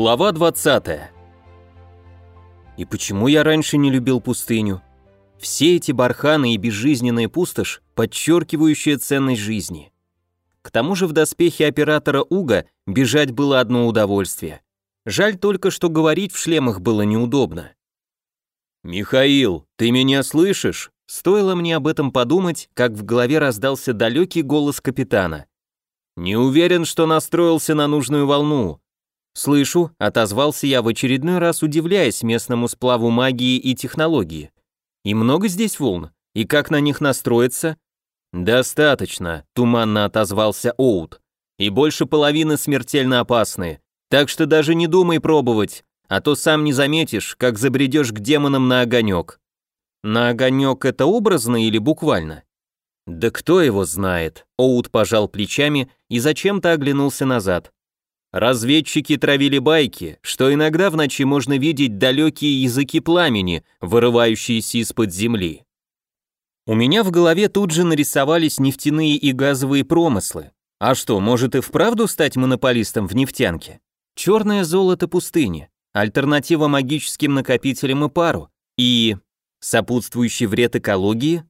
Глава 20. И почему я раньше не любил пустыню? Все эти барханы и безжизненная пустошь, подчеркивающая ценность жизни. К тому же в доспехе оператора Уга бежать было одно удовольствие. Жаль только, что говорить в шлемах было неудобно. «Михаил, ты меня слышишь?» Стоило мне об этом подумать, как в голове раздался далекий голос капитана. «Не уверен, что настроился на нужную волну. «Слышу», — отозвался я в очередной раз, удивляясь местному сплаву магии и технологии. «И много здесь волн? И как на них настроиться?» «Достаточно», — туманно отозвался Оут. «И больше половины смертельно опасны. Так что даже не думай пробовать, а то сам не заметишь, как забредешь к демонам на огонек». «На огонек это образно или буквально?» «Да кто его знает?» Оут пожал плечами и зачем-то оглянулся назад. Разведчики травили байки, что иногда в ночи можно видеть далекие языки пламени, вырывающиеся из-под земли. У меня в голове тут же нарисовались нефтяные и газовые промыслы. А что, может и вправду стать монополистом в нефтянке? Черное золото пустыни, альтернатива магическим накопителям и пару, и сопутствующий вред экологии,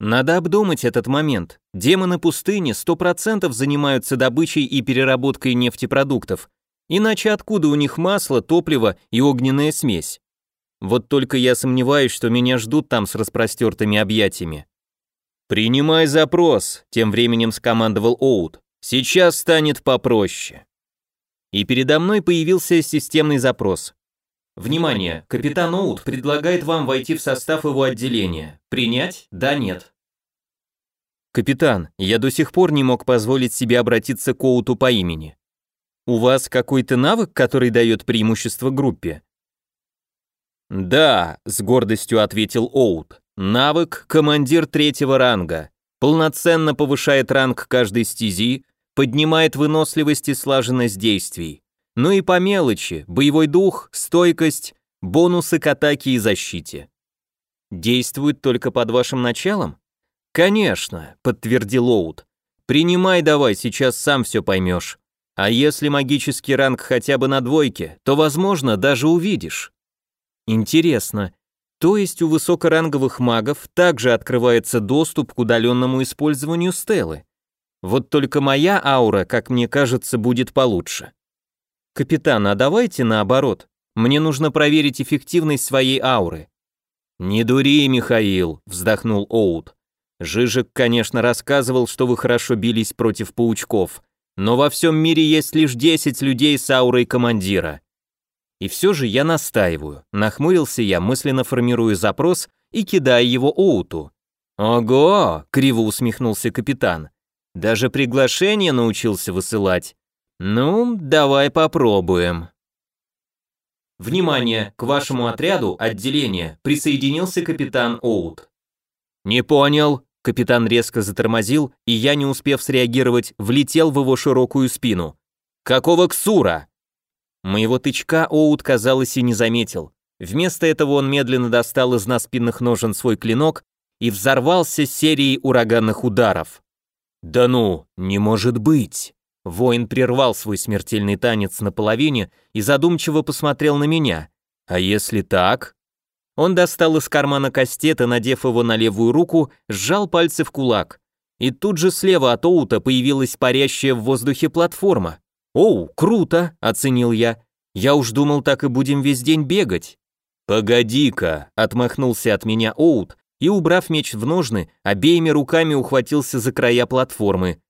надо обдумать этот момент. Демоны пустыни 100% занимаются добычей и переработкой нефтепродуктов. Иначе откуда у них масло, топливо и огненная смесь? Вот только я сомневаюсь, что меня ждут там с распростертыми объятиями. «Принимай запрос», — тем временем скомандовал Оут. «Сейчас станет попроще». И передо мной появился системный запрос. Внимание! Капитан Оут предлагает вам войти в состав его отделения. Принять? Да, нет. Капитан, я до сих пор не мог позволить себе обратиться к Оуту по имени. У вас какой-то навык, который дает преимущество группе? Да, с гордостью ответил Оут. Навык командир третьего ранга. Полноценно повышает ранг каждой стези, поднимает выносливость и слаженность действий. Ну и по мелочи, боевой дух, стойкость, бонусы к атаке и защите. Действует только под вашим началом? Конечно, подтвердил Оут. Принимай давай, сейчас сам все поймешь. А если магический ранг хотя бы на двойке, то, возможно, даже увидишь. Интересно, то есть у высокоранговых магов также открывается доступ к удаленному использованию стелы. Вот только моя аура, как мне кажется, будет получше. «Капитан, а давайте наоборот. Мне нужно проверить эффективность своей ауры». «Не дури, Михаил», — вздохнул Оут. «Жижик, конечно, рассказывал, что вы хорошо бились против паучков, но во всем мире есть лишь 10 людей с аурой командира». И все же я настаиваю. Нахмурился я, мысленно формируя запрос и кидая его Оуту. «Ого!» — криво усмехнулся капитан. «Даже приглашение научился высылать. Ну, давай попробуем. Внимание, к вашему отряду отделения присоединился капитан Оут. Не понял. Капитан резко затормозил, и я, не успев среагировать, влетел в его широкую спину. Какого ксура? Моего тычка Оут, казалось, и не заметил. Вместо этого он медленно достал из наспинных ножен свой клинок и взорвался серией ураганных ударов. «Да ну, не может быть!» Воин прервал свой смертельный танец на половине и задумчиво посмотрел на меня. А если так? Он достал из кармана кастет надев его на левую руку, сжал пальцы в кулак. И тут же слева от Оута появилась парящая в воздухе платформа. «Оу, круто!» – оценил я. «Я уж думал, так и будем весь день бегать». «Погоди-ка!» – отмахнулся от меня Оут и, убрав меч в ножны, обеими руками ухватился за края платформы.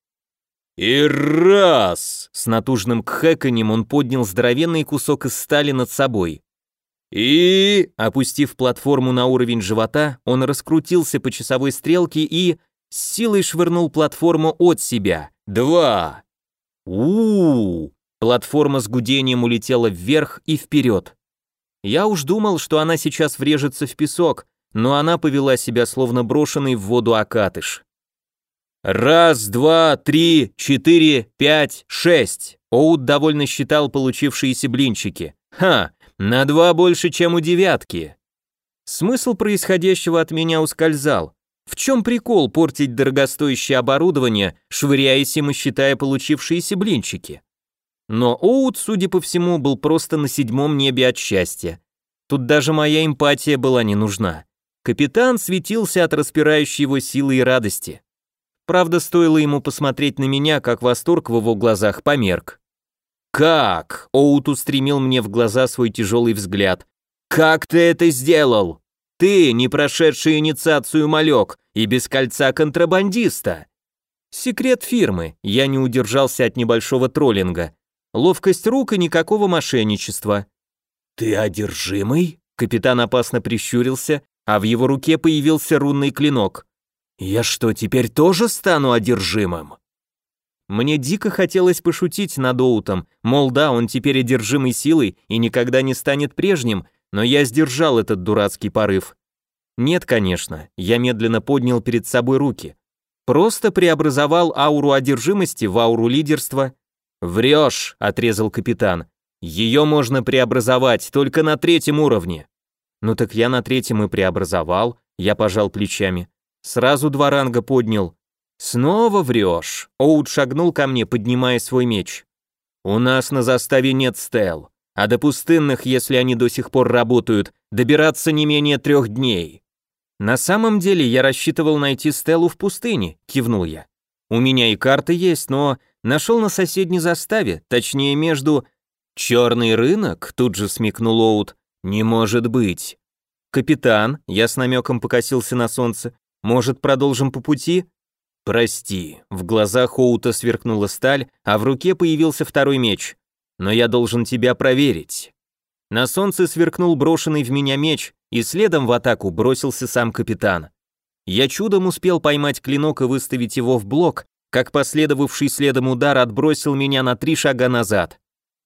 «И раз!» С натужным кхэканьем он поднял здоровенный кусок из стали над собой. «И...» Опустив платформу на уровень живота, он раскрутился по часовой стрелке и... с силой швырнул платформу от себя. «Два!» у, -у, Платформа с гудением улетела вверх и вперед. Я уж думал, что она сейчас врежется в песок, но она повела себя словно брошенный в воду окатыш. Раз, два, три, четыре, пять, шесть. Оут довольно считал получившиеся блинчики. Ха, на два больше, чем у девятки. Смысл происходящего от меня ускользал. В чем прикол портить дорогостоящее оборудование, швыряясь им и считая получившиеся блинчики? Но Оут, судя по всему, был просто на седьмом небе от счастья. Тут даже моя эмпатия была не нужна. Капитан светился от распирающей его силы и радости. Правда, стоило ему посмотреть на меня, как восторг в его глазах померк. «Как?» — Оут устремил мне в глаза свой тяжелый взгляд. «Как ты это сделал? Ты, не прошедший инициацию малек и без кольца контрабандиста!» Секрет фирмы, я не удержался от небольшого троллинга. Ловкость рук и никакого мошенничества. «Ты одержимый?» Капитан опасно прищурился, а в его руке появился рунный клинок. «Я что, теперь тоже стану одержимым?» Мне дико хотелось пошутить над Оутом, мол, да, он теперь одержимый силой и никогда не станет прежним, но я сдержал этот дурацкий порыв. Нет, конечно, я медленно поднял перед собой руки. Просто преобразовал ауру одержимости в ауру лидерства. «Врешь», — отрезал капитан. «Ее можно преобразовать только на третьем уровне». «Ну так я на третьем и преобразовал», — я пожал плечами. Сразу два ранга поднял, «Снова врешь!» Оут шагнул ко мне, поднимая свой меч. «У нас на заставе нет стел, а до пустынных, если они до сих пор работают, добираться не менее трех дней». «На самом деле я рассчитывал найти стелу в пустыне», — кивнул я. «У меня и карты есть, но нашел на соседней заставе, точнее между...» «Черный рынок?» — тут же смекнул Оут. «Не может быть». «Капитан», — я с намеком покосился на солнце, «может, продолжим по пути?» «Прости», в глазах Оута сверкнула сталь, а в руке появился второй меч. «Но я должен тебя проверить». На солнце сверкнул брошенный в меня меч, и следом в атаку бросился сам капитан. Я чудом успел поймать клинок и выставить его в блок, как последовавший следом удар отбросил меня на три шага назад.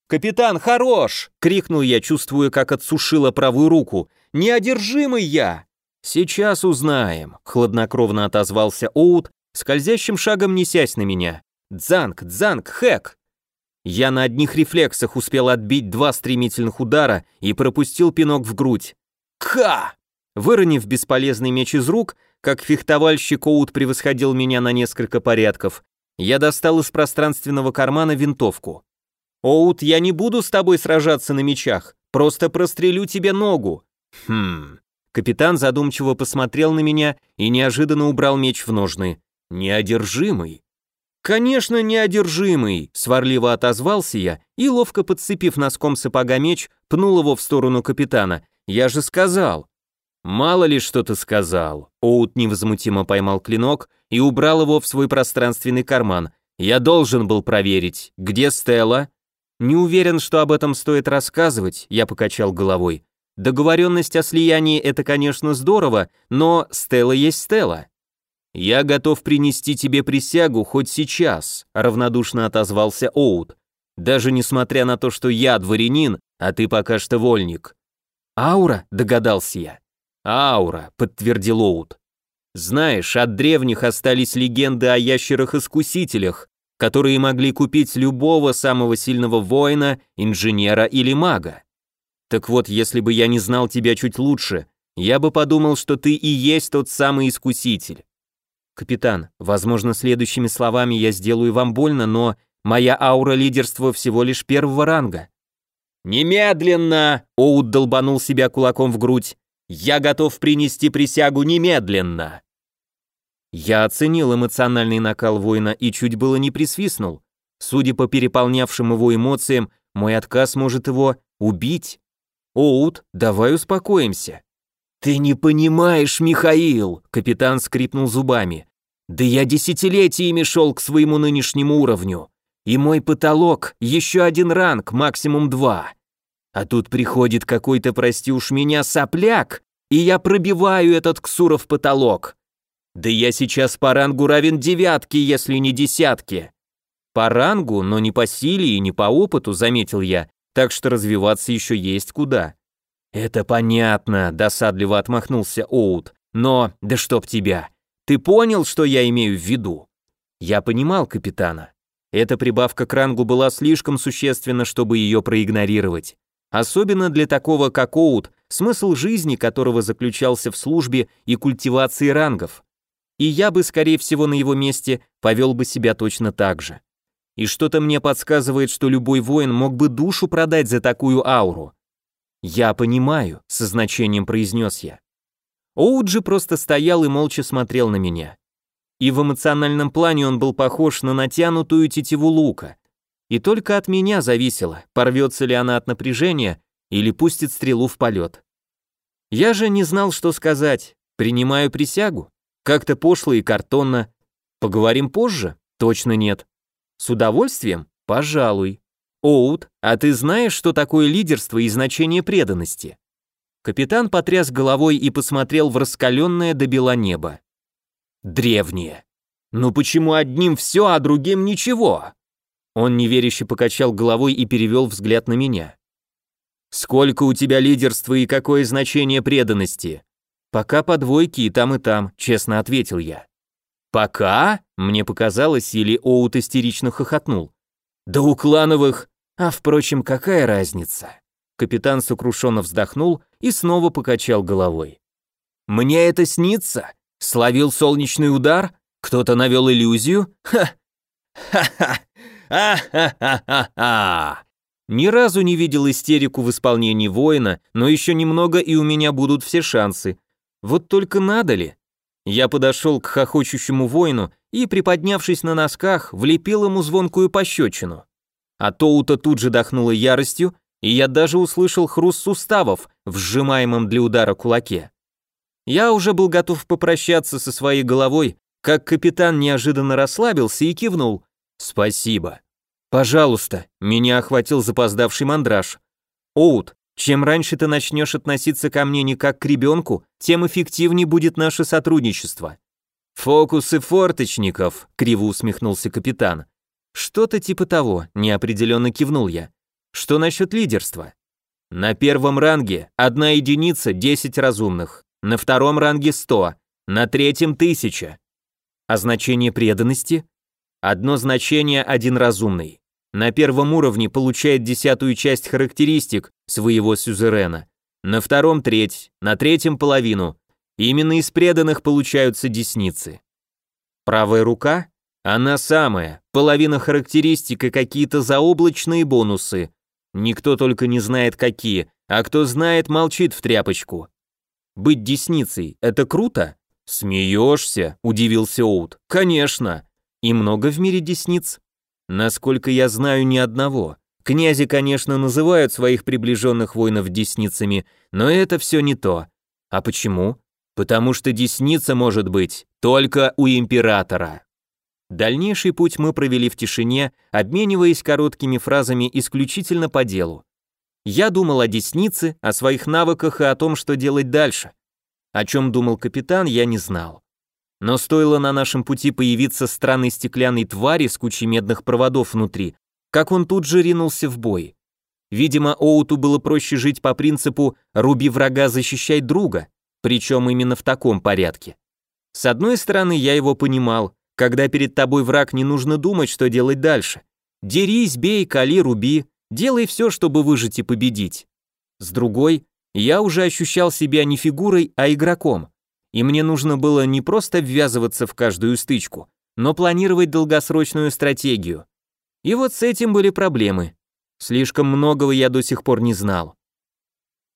«Капитан, хорош!» — крикнул я, чувствуя, как отсушила правую руку. «Неодержимый я!» «Сейчас узнаем», — хладнокровно отозвался Оут, скользящим шагом несясь на меня. «Дзанг! Дзанг! Хэк!» Я на одних рефлексах успел отбить два стремительных удара и пропустил пинок в грудь. «Ка!» Выронив бесполезный меч из рук, как фехтовальщик Оут превосходил меня на несколько порядков, я достал из пространственного кармана винтовку. «Оут, я не буду с тобой сражаться на мечах, просто прострелю тебе ногу». «Хм...» Капитан задумчиво посмотрел на меня и неожиданно убрал меч в ножны. Неодержимый. Конечно, неодержимый, сварливо отозвался я и, ловко подцепив носком сапога меч, пнул его в сторону капитана. Я же сказал. Мало ли что ты сказал. Оут невозмутимо поймал клинок и убрал его в свой пространственный карман. Я должен был проверить, где Стелла. Не уверен, что об этом стоит рассказывать, я покачал головой. Договоренность о слиянии это, конечно, здорово, но Стелла есть Стелла. «Я готов принести тебе присягу хоть сейчас», — равнодушно отозвался Оут. «Даже несмотря на то, что я дворянин, а ты пока что вольник». «Аура», — догадался я. «Аура», — подтвердил Оут. «Знаешь, от древних остались легенды о ящерах-искусителях, которые могли купить любого самого сильного воина, инженера или мага. Так вот, если бы я не знал тебя чуть лучше, я бы подумал, что ты и есть тот самый искуситель. «Капитан, возможно, следующими словами я сделаю вам больно, но моя аура лидерства всего лишь первого ранга». «Немедленно!» — Оуд долбанул себя кулаком в грудь. «Я готов принести присягу немедленно!» Я оценил эмоциональный накал воина и чуть было не присвистнул. Судя по переполнявшим его эмоциям, мой отказ может его убить. «Оут, давай успокоимся. «Ты не понимаешь, Михаил!» — капитан скрипнул зубами. «Да я десятилетиями шел к своему нынешнему уровню, и мой потолок — еще один ранг, максимум два. А тут приходит какой-то, прости уж меня, сопляк, и я пробиваю этот ксуров потолок. Да я сейчас по рангу равен девятке, если не десятке». «По рангу, но не по силе и не по опыту», — заметил я, так что развиваться еще есть куда. «Это понятно», — досадливо отмахнулся Оут. «Но, да чтоб тебя! Ты понял, что я имею в виду?» Я понимал капитана. Эта прибавка к рангу была слишком существенна, чтобы ее проигнорировать. Особенно для такого, как Оут, смысл жизни которого заключался в службе и культивации рангов. И я бы, скорее всего, на его месте повел бы себя точно так же. И что-то мне подсказывает, что любой воин мог бы душу продать за такую ауру. «Я понимаю», — со значением произнес я. Оуджи просто стоял и молча смотрел на меня. И в эмоциональном плане он был похож на натянутую тетиву лука. И только от меня зависело, порвется ли она от напряжения или пустит стрелу в полет. Я же не знал, что сказать. Принимаю присягу. Как-то пошло и картонно. Поговорим позже? Точно нет. С удовольствием? Пожалуй. Оут, а ты знаешь, что такое лидерство и значение преданности? Капитан потряс головой и посмотрел в раскаленное до бела небо. Древнее. Ну почему одним все, а другим ничего? Он неверяще покачал головой и перевел взгляд на меня. Сколько у тебя лидерства и какое значение преданности? Пока по двойке и там, и там, честно ответил я. Пока? Мне показалось, или Оут истерично хохотнул. Да у клановых... А впрочем, какая разница? Капитан сокрушенно вздохнул и снова покачал головой. «Мне это снится? Словил солнечный удар? Кто-то навел иллюзию? Ха! Ха-ха! А-ха-ха-ха-ха!» Ни разу не видел истерику в исполнении воина, но еще немного и у меня будут все шансы. Вот только надо ли? Я подошел к хохочущему воину и, приподнявшись на носках, влепил ему звонкую пощечину. А Тоута тут же дохнула яростью, и я даже услышал хруст суставов в сжимаемом для удара кулаке. Я уже был готов попрощаться со своей головой, как капитан неожиданно расслабился и кивнул. «Спасибо». «Пожалуйста», — меня охватил запоздавший мандраж. «Оут, чем раньше ты начнешь относиться ко мне не как к ребенку, тем эффективнее будет наше сотрудничество». «Фокусы форточников», — криво усмехнулся капитан. «Что-то типа того», — неопределенно кивнул я. Что насчет лидерства? На первом ранге одна единица 10 разумных, на втором ранге 100, на третьем 1000. А значение преданности? Одно значение один разумный. На первом уровне получает десятую часть характеристик своего сюзерена, на втором треть, на третьем половину. Именно из преданных получаются десницы. Правая рука? Она самая, половина характеристик и какие-то заоблачные бонусы. Никто только не знает какие, а кто знает, молчит в тряпочку. Быть десницей — это круто? Смеешься, удивился Оут. Конечно. И много в мире десниц? Насколько я знаю, ни одного. Князи, конечно, называют своих приближенных воинов десницами, но это все не то. А почему? Потому что десница может быть только у императора. Дальнейший путь мы провели в тишине, обмениваясь короткими фразами исключительно по делу. Я думал о деснице, о своих навыках и о том, что делать дальше. О чем думал капитан, я не знал. Но стоило на нашем пути появиться странной стеклянной твари с кучей медных проводов внутри, как он тут же ринулся в бой. Видимо, Оуту было проще жить по принципу «руби врага, защищай друга», причем именно в таком порядке. С одной стороны, я его понимал, когда перед тобой враг, не нужно думать, что делать дальше. Дерись, бей, кали, руби, делай все, чтобы выжить и победить. С другой, я уже ощущал себя не фигурой, а игроком. И мне нужно было не просто ввязываться в каждую стычку, но планировать долгосрочную стратегию. И вот с этим были проблемы. Слишком многого я до сих пор не знал.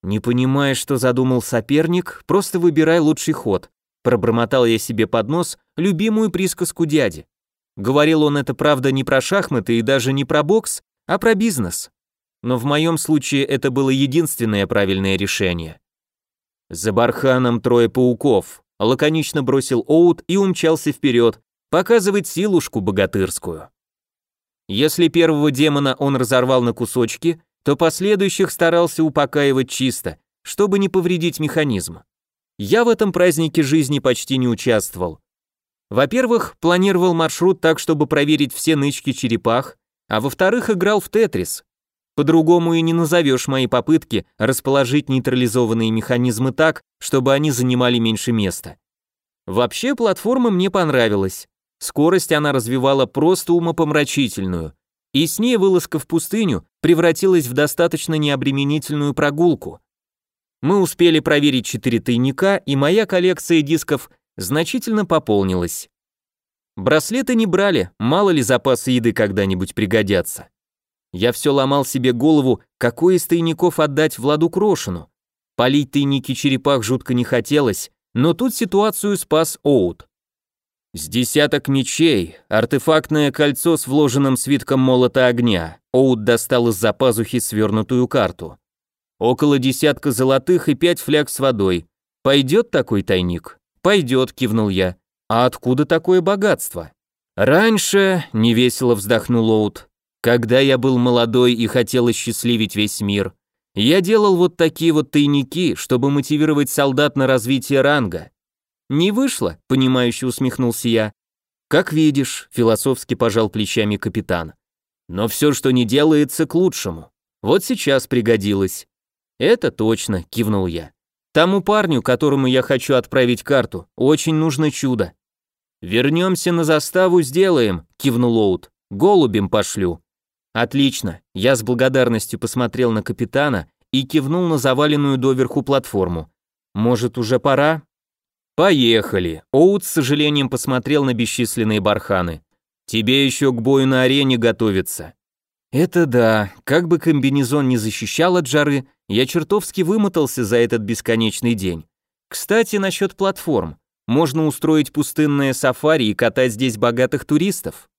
Не понимая, что задумал соперник, просто выбирай лучший ход. Пробормотал я себе под нос любимую присказку дяди. Говорил он это, правда, не про шахматы и даже не про бокс, а про бизнес. Но в моем случае это было единственное правильное решение. За барханом трое пауков, лаконично бросил Оут и умчался вперед, показывать силушку богатырскую. Если первого демона он разорвал на кусочки, то последующих старался упокаивать чисто, чтобы не повредить механизм. Я в этом празднике жизни почти не участвовал. Во-первых, планировал маршрут так, чтобы проверить все нычки черепах, а во-вторых, играл в Тетрис. По-другому и не назовешь мои попытки расположить нейтрализованные механизмы так, чтобы они занимали меньше места. Вообще, платформа мне понравилась. Скорость она развивала просто умопомрачительную, и с ней вылазка в пустыню превратилась в достаточно необременительную прогулку. Мы успели проверить четыре тайника, и моя коллекция дисков значительно пополнилась. Браслеты не брали, мало ли запасы еды когда-нибудь пригодятся. Я все ломал себе голову, какой из тайников отдать Владу Крошину. Полить тайники черепах жутко не хотелось, но тут ситуацию спас Оут. С десяток мечей, артефактное кольцо с вложенным свитком молота огня. Оут достал из-за пазухи свернутую карту. Около десятка золотых и пять фляг с водой. Пойдет такой тайник? Пойдет, кивнул я. А откуда такое богатство? Раньше, невесело вздохнул Оут, когда я был молодой и хотел осчастливить весь мир, я делал вот такие вот тайники, чтобы мотивировать солдат на развитие ранга. Не вышло, понимающе усмехнулся я. Как видишь, философски пожал плечами капитан. Но все, что не делается, к лучшему. Вот сейчас пригодилось. Это точно, кивнул я. Тому парню, которому я хочу отправить карту, очень нужно чудо. Вернемся на заставу, сделаем, кивнул Оут. Голубем пошлю. Отлично. Я с благодарностью посмотрел на капитана и кивнул на заваленную доверху платформу. Может, уже пора? Поехали. Оут с сожалением посмотрел на бесчисленные барханы. Тебе еще к бою на арене готовиться. Это да, как бы комбинезон не защищал от жары, я чертовски вымотался за этот бесконечный день. Кстати, насчет платформ. Можно устроить пустынное сафари и катать здесь богатых туристов.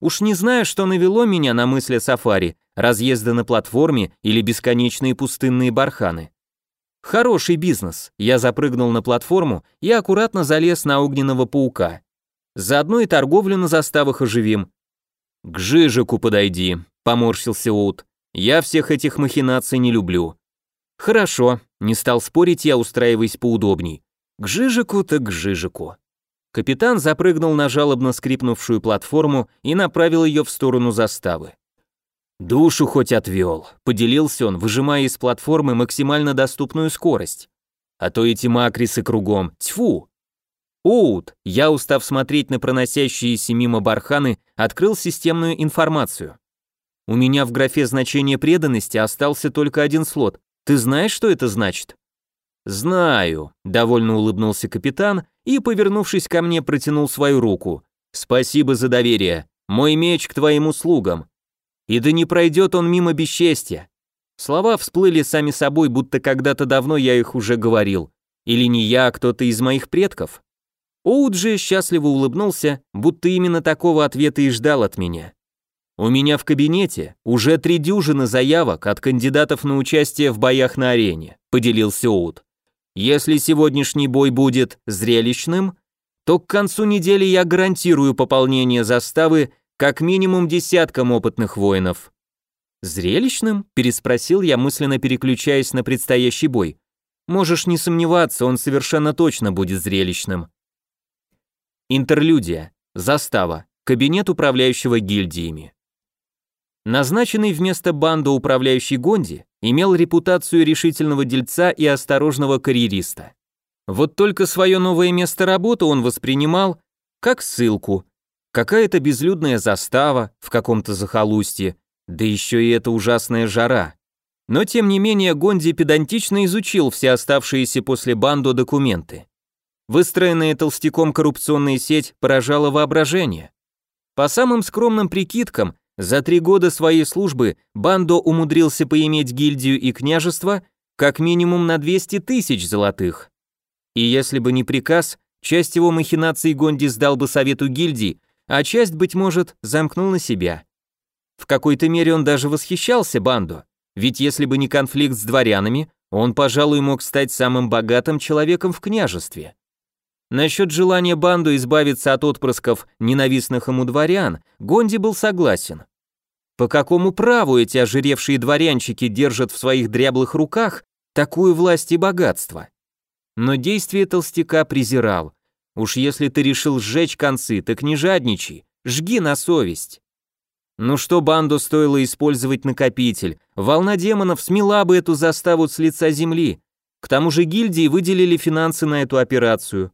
Уж не знаю, что навело меня на мысли сафари, разъезды на платформе или бесконечные пустынные барханы. Хороший бизнес. Я запрыгнул на платформу и аккуратно залез на огненного паука. Заодно и торговлю на заставах оживим. К Жижику подойди, поморщился Оут. Я всех этих махинаций не люблю. Хорошо, не стал спорить я, устраиваясь поудобней. К Жижику так к Жижику. Капитан запрыгнул на жалобно скрипнувшую платформу и направил ее в сторону заставы. «Душу хоть отвел», — поделился он, выжимая из платформы максимально доступную скорость. «А то эти макрисы кругом, тьфу!» Оут, я, устав смотреть на проносящиеся мимо барханы, открыл системную информацию. У меня в графе значения преданности остался только один слот. Ты знаешь, что это значит? «Знаю», — довольно улыбнулся капитан и, повернувшись ко мне, протянул свою руку. «Спасибо за доверие. Мой меч к твоим услугам. И да не пройдет он мимо бесчестья». Слова всплыли сами собой, будто когда-то давно я их уже говорил. Или не я, а кто-то из моих предков. Оуджи счастливо улыбнулся, будто именно такого ответа и ждал от меня. У меня в кабинете уже три дюжины заявок от кандидатов на участие в боях на арене, поделился Оут. Если сегодняшний бой будет зрелищным, то к концу недели я гарантирую пополнение заставы как минимум десяткам опытных воинов. Зрелищным? переспросил я, мысленно переключаясь на предстоящий бой. Можешь не сомневаться, он совершенно точно будет зрелищным. Интерлюдия. Застава. Кабинет управляющего гильдиями. Назначенный вместо банды управляющий Гонди имел репутацию решительного дельца и осторожного карьериста. Вот только свое новое место работы он воспринимал как ссылку. Какая-то безлюдная застава в каком-то захолустье, да еще и эта ужасная жара. Но тем не менее Гонди педантично изучил все оставшиеся после банду документы. Выстроенная толстяком коррупционная сеть поражала воображение. По самым скромным прикидкам, за три года своей службы Бандо умудрился поиметь гильдию и княжество как минимум на 200 тысяч золотых. И если бы не приказ, часть его махинаций Гонди сдал бы совету гильдии, а часть, быть может, замкнул на себя. В какой-то мере он даже восхищался Бандо, ведь если бы не конфликт с дворянами, он, пожалуй, мог стать самым богатым человеком в княжестве. Насчет желания банду избавиться от отпрысков ненавистных ему дворян, Гонди был согласен. По какому праву эти ожиревшие дворянчики держат в своих дряблых руках такую власть и богатство? Но действие толстяка презирал. Уж если ты решил сжечь концы, так не жадничай, жги на совесть. Ну что банду стоило использовать накопитель? Волна демонов смела бы эту заставу с лица земли. К тому же гильдии выделили финансы на эту операцию.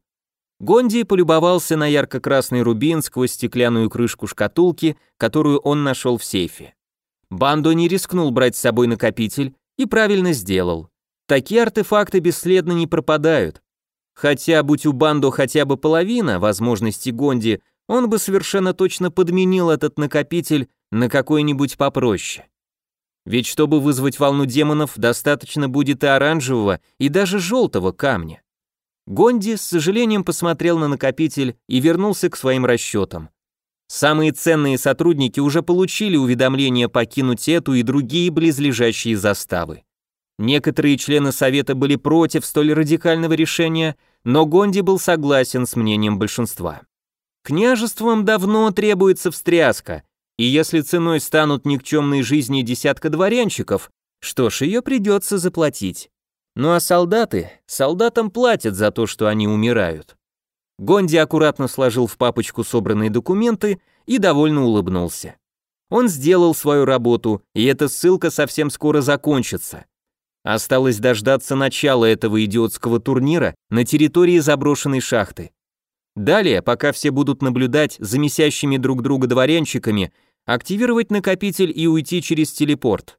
Гонди полюбовался на ярко-красный рубин сквозь стеклянную крышку шкатулки, которую он нашел в сейфе. Бандо не рискнул брать с собой накопитель и правильно сделал. Такие артефакты бесследно не пропадают. Хотя, будь у Бандо хотя бы половина возможностей Гонди, он бы совершенно точно подменил этот накопитель на какой-нибудь попроще. Ведь чтобы вызвать волну демонов, достаточно будет и оранжевого, и даже желтого камня. Гонди с сожалением посмотрел на накопитель и вернулся к своим расчетам. Самые ценные сотрудники уже получили уведомление покинуть эту и другие близлежащие заставы. Некоторые члены совета были против столь радикального решения, но Гонди был согласен с мнением большинства. Княжествам давно требуется встряска, и если ценой станут никчемные жизни десятка дворянчиков, что ж, ее придется заплатить. Ну а солдаты? Солдатам платят за то, что они умирают. Гонди аккуратно сложил в папочку собранные документы и довольно улыбнулся. Он сделал свою работу, и эта ссылка совсем скоро закончится. Осталось дождаться начала этого идиотского турнира на территории заброшенной шахты. Далее, пока все будут наблюдать за месящими друг друга дворянчиками, активировать накопитель и уйти через телепорт.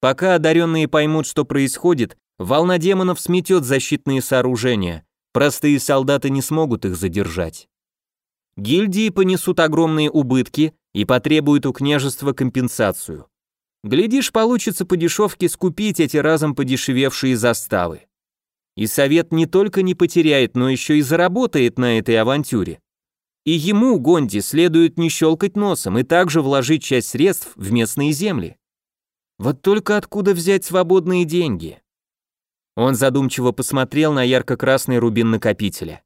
Пока одаренные поймут, что происходит, волна демонов сметет защитные сооружения, простые солдаты не смогут их задержать. Гильдии понесут огромные убытки и потребуют у княжества компенсацию. Глядишь, получится по дешевке скупить эти разом подешевевшие заставы. И совет не только не потеряет, но еще и заработает на этой авантюре. И ему, Гонди, следует не щелкать носом и также вложить часть средств в местные земли. Вот только откуда взять свободные деньги? Он задумчиво посмотрел на ярко-красный рубин накопителя.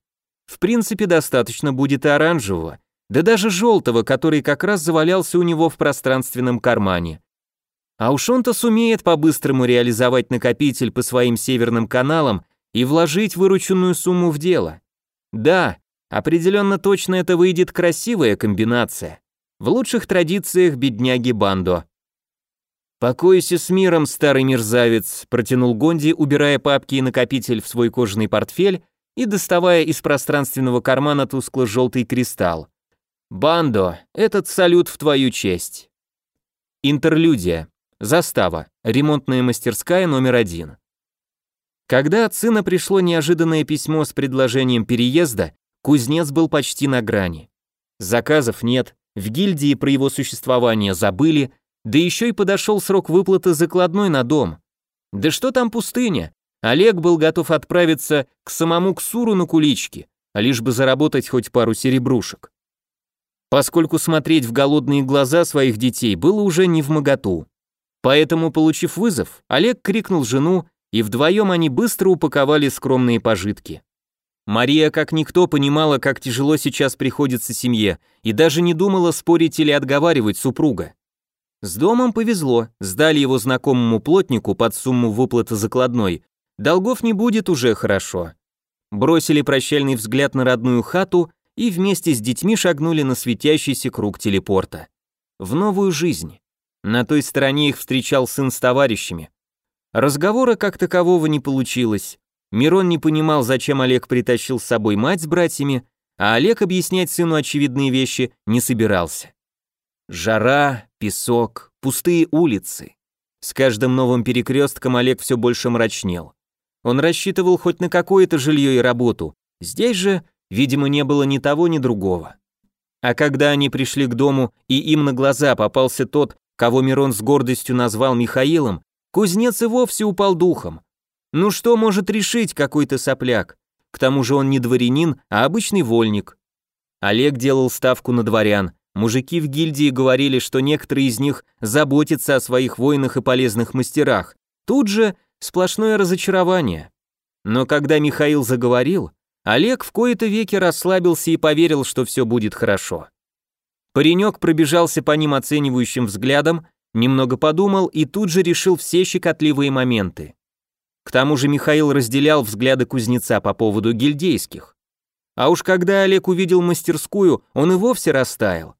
В принципе, достаточно будет и оранжевого, да даже желтого, который как раз завалялся у него в пространственном кармане. А уж он-то сумеет по-быстрому реализовать накопитель по своим северным каналам и вложить вырученную сумму в дело. Да, Определенно точно это выйдет красивая комбинация. В лучших традициях бедняги Бандо. «Покойся с миром, старый мерзавец», протянул Гонди, убирая папки и накопитель в свой кожаный портфель и доставая из пространственного кармана тускло-желтый кристалл. «Бандо, этот салют в твою честь». Интерлюдия. Застава. Ремонтная мастерская номер один. Когда от сына пришло неожиданное письмо с предложением переезда, Кузнец был почти на грани. Заказов нет, в гильдии про его существование забыли, да еще и подошел срок выплаты закладной на дом. Да что там пустыня? Олег был готов отправиться к самому Ксуру на куличке, а лишь бы заработать хоть пару серебрушек. Поскольку смотреть в голодные глаза своих детей было уже не в моготу. Поэтому, получив вызов, Олег крикнул жену, и вдвоем они быстро упаковали скромные пожитки. Мария как никто понимала, как тяжело сейчас приходится семье, и даже не думала спорить или отговаривать супруга. С домом повезло, сдали его знакомому плотнику под сумму выплаты закладной. Долгов не будет уже хорошо. Бросили прощальный взгляд на родную хату и вместе с детьми шагнули на светящийся круг телепорта. В новую жизнь. На той стороне их встречал сын с товарищами. Разговора как такового не получилось. Мирон не понимал, зачем Олег притащил с собой мать с братьями, а Олег объяснять сыну очевидные вещи не собирался. Жара, песок, пустые улицы. С каждым новым перекрестком Олег все больше мрачнел. Он рассчитывал хоть на какое-то жилье и работу. Здесь же, видимо, не было ни того, ни другого. А когда они пришли к дому, и им на глаза попался тот, кого Мирон с гордостью назвал Михаилом, кузнец и вовсе упал духом. Ну что может решить какой-то сопляк? К тому же он не дворянин, а обычный вольник. Олег делал ставку на дворян. Мужики в гильдии говорили, что некоторые из них заботятся о своих воинах и полезных мастерах. Тут же сплошное разочарование. Но когда Михаил заговорил, Олег в кои-то веки расслабился и поверил, что все будет хорошо. Паренек пробежался по ним оценивающим взглядом, немного подумал и тут же решил все щекотливые моменты. К тому же Михаил разделял взгляды кузнеца по поводу гильдейских. А уж когда Олег увидел мастерскую, он и вовсе растаял.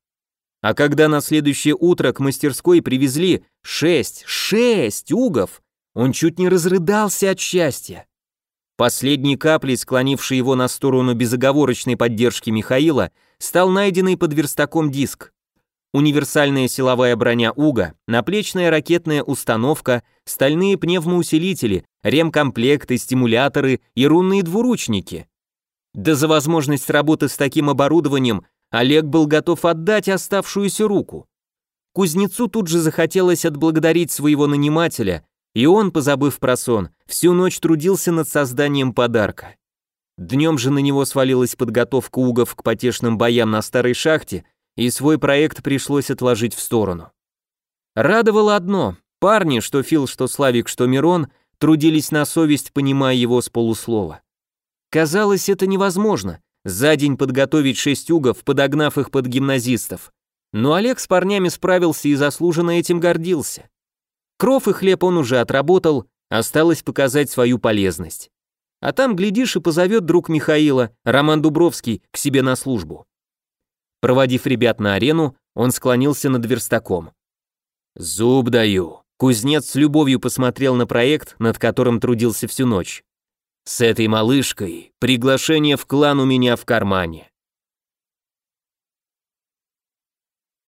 А когда на следующее утро к мастерской привезли шесть, шесть угов, он чуть не разрыдался от счастья. Последней каплей, склонившей его на сторону безоговорочной поддержки Михаила, стал найденный под верстаком диск универсальная силовая броня УГА, наплечная ракетная установка, стальные пневмоусилители, ремкомплекты, стимуляторы и рунные двуручники. Да за возможность работы с таким оборудованием Олег был готов отдать оставшуюся руку. Кузнецу тут же захотелось отблагодарить своего нанимателя, и он, позабыв про сон, всю ночь трудился над созданием подарка. Днем же на него свалилась подготовка угов к потешным боям на старой шахте, и свой проект пришлось отложить в сторону. Радовало одно – парни, что Фил, что Славик, что Мирон, трудились на совесть, понимая его с полуслова. Казалось, это невозможно – за день подготовить шесть угов, подогнав их под гимназистов. Но Олег с парнями справился и заслуженно этим гордился. Кров и хлеб он уже отработал, осталось показать свою полезность. А там, глядишь, и позовет друг Михаила, Роман Дубровский, к себе на службу. Проводив ребят на арену, он склонился над верстаком. «Зуб даю». Кузнец с любовью посмотрел на проект, над которым трудился всю ночь. «С этой малышкой приглашение в клан у меня в кармане.